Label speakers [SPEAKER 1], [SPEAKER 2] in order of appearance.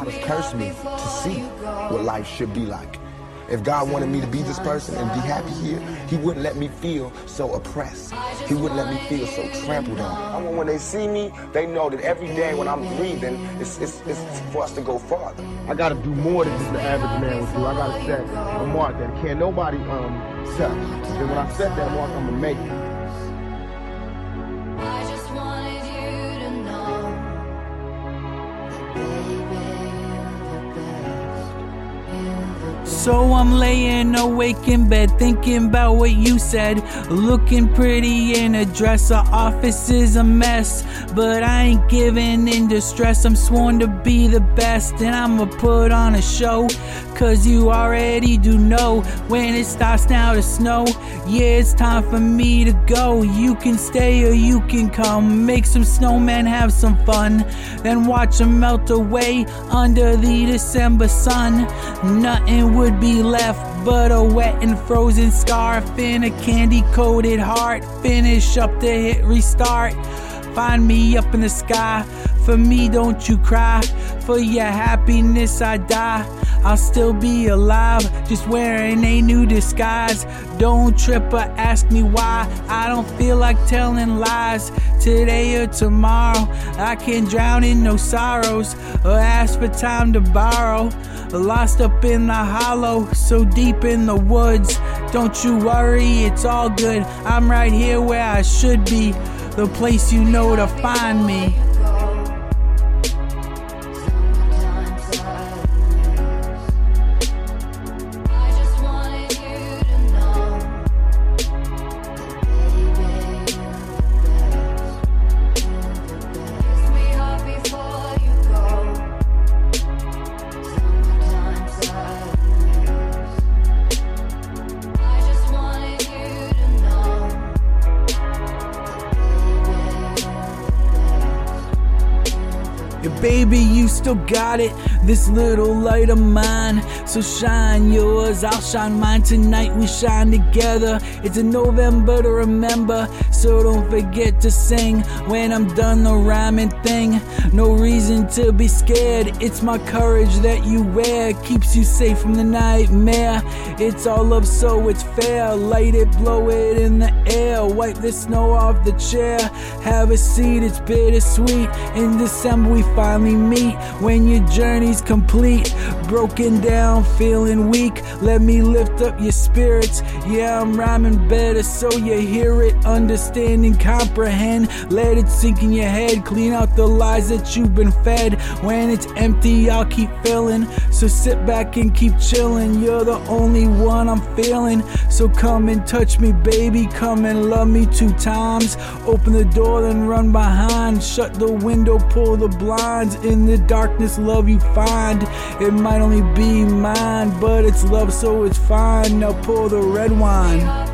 [SPEAKER 1] God has cursed me to see what life should be like. If God wanted me to be this person and be happy here, He wouldn't let me feel so oppressed. He wouldn't let me feel so trampled on. I want when they see me, they know that every day when I'm breathing, it's, it's, it's for us to go farther.
[SPEAKER 2] I gotta do more than just the average man would do. I gotta set a mark that can't nobody um set. And when I set that mark, I'm gonna make it.
[SPEAKER 3] So I'm laying awake in bed thinking about what you said. Looking pretty in a dress, our office is a mess. But I ain't giving in distress, I'm sworn to be the best. And I'ma put on a show, cause you already do know when it starts now to snow. Yeah, it's time for me to go. You can stay or you can come. Make some snowmen have some fun. Then watch them melt away under the December sun. Nothing would be left but a wet and frozen scarf and a candy coated heart. Finish up the hit restart. Find me up in the sky. For me, don't you cry. For your happiness, I die. I'll still be alive, just wearing a new disguise. Don't trip or ask me why. I don't feel like telling lies. Today or tomorrow, I can't drown in no sorrows or ask for time to borrow. Lost up in the hollow, so deep in the woods. Don't you worry, it's all good. I'm right here where I should be, the place you know to find me. Yeah, baby, you still got it. This little light of mine. So shine yours, I'll shine mine tonight. We shine together. It's a November to remember. So don't forget to sing when I'm done the rhyming thing. No reason to be scared. It's my courage that you wear. Keeps you safe from the nightmare. It's all love, so it's fair. Light it, blow it in the air. Wipe the snow off the chair. Have a seat, it's bittersweet. In December, we finally meet. When your journey's complete, broken down, feeling weak. Let me lift up your spirits. Yeah, I'm rhyming better, so you hear it, understand and comprehend. Let it sink in your head, clean out the lies that you've been fed. When it's empty, I'll keep filling. So sit back and keep chilling. You're the only one I'm feeling. So come and touch me, baby. Come and love me two times. Open the door, then run behind. Shut the window, pull the blinds. In the darkness, love you find. It might only be mine, but it's love, so it's fine. Now pour the red wine.